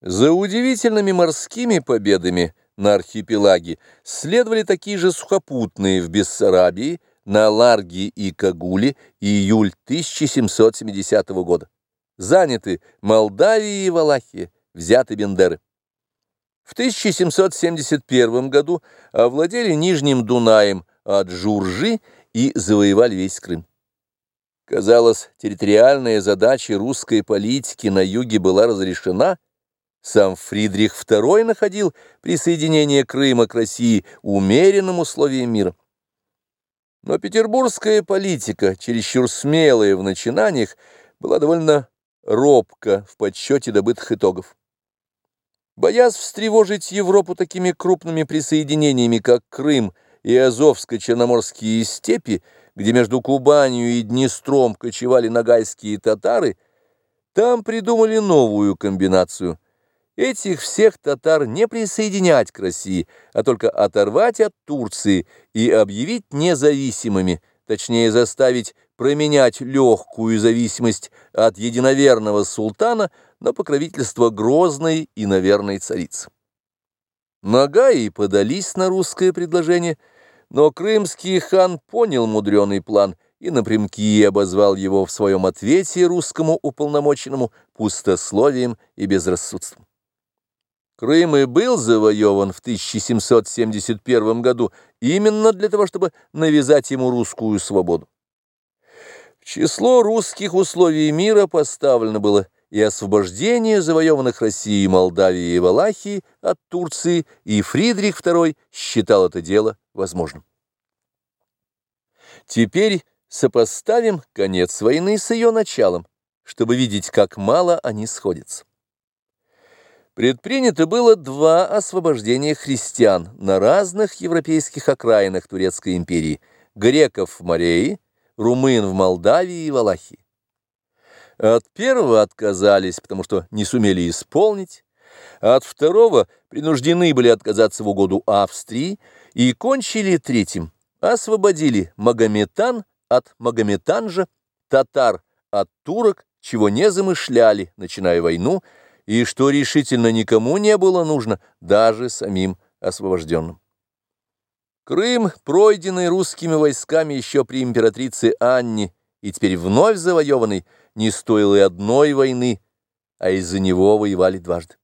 За удивительными морскими победами на архипелаге следовали такие же сухопутные в Бессарабии, на Ларге и Кагуле июль 1770 года. Заняты Молдавия и Валахия, взяты Бендеры. В 1771 году овладели Нижним Дунаем от Журжи и завоевали весь Крым. Казалось, территориальная задача русской политики на юге была разрешена. Сам Фридрих II находил присоединение Крыма к России умеренным условием мира. Но петербургская политика, чересчур смелая в начинаниях, была довольно робка в подсчете добытых итогов. Боясь встревожить Европу такими крупными присоединениями, как Крым и Азовско-Черноморские степи, где между Кубанью и Днестром кочевали нагайские татары, там придумали новую комбинацию. Этих всех татар не присоединять к России, а только оторвать от Турции и объявить независимыми, точнее заставить променять легкую зависимость от единоверного султана на покровительство грозной и наверной царицы. Нагаи подались на русское предложение – но крымский хан понял мудреный план и напрямки обозвал его в своем ответе русскому уполномоченному пустословием и безрассудством. Крым и был завоеван в 1771 году именно для того, чтобы навязать ему русскую свободу. В число русских условий мира поставлено было и освобождение завоеванных Россией, Молдавии и Валахии от Турции, и Фридрих II считал это дело возможным. Теперь сопоставим конец войны с ее началом, чтобы видеть, как мало они сходятся. Предпринято было два освобождения христиан на разных европейских окраинах Турецкой империи – греков в Морее, румын в Молдавии и Валахии. От первого отказались, потому что не сумели исполнить, от второго принуждены были отказаться в угоду Австрии и кончили третьим. Освободили Магометан от Магометанжа, татар от турок, чего не замышляли, начиная войну, и что решительно никому не было нужно, даже самим освобожденным. Крым, пройденный русскими войсками еще при императрице Анне, и теперь вновь завоеванный, не стоил и одной войны, а из-за него воевали дважды.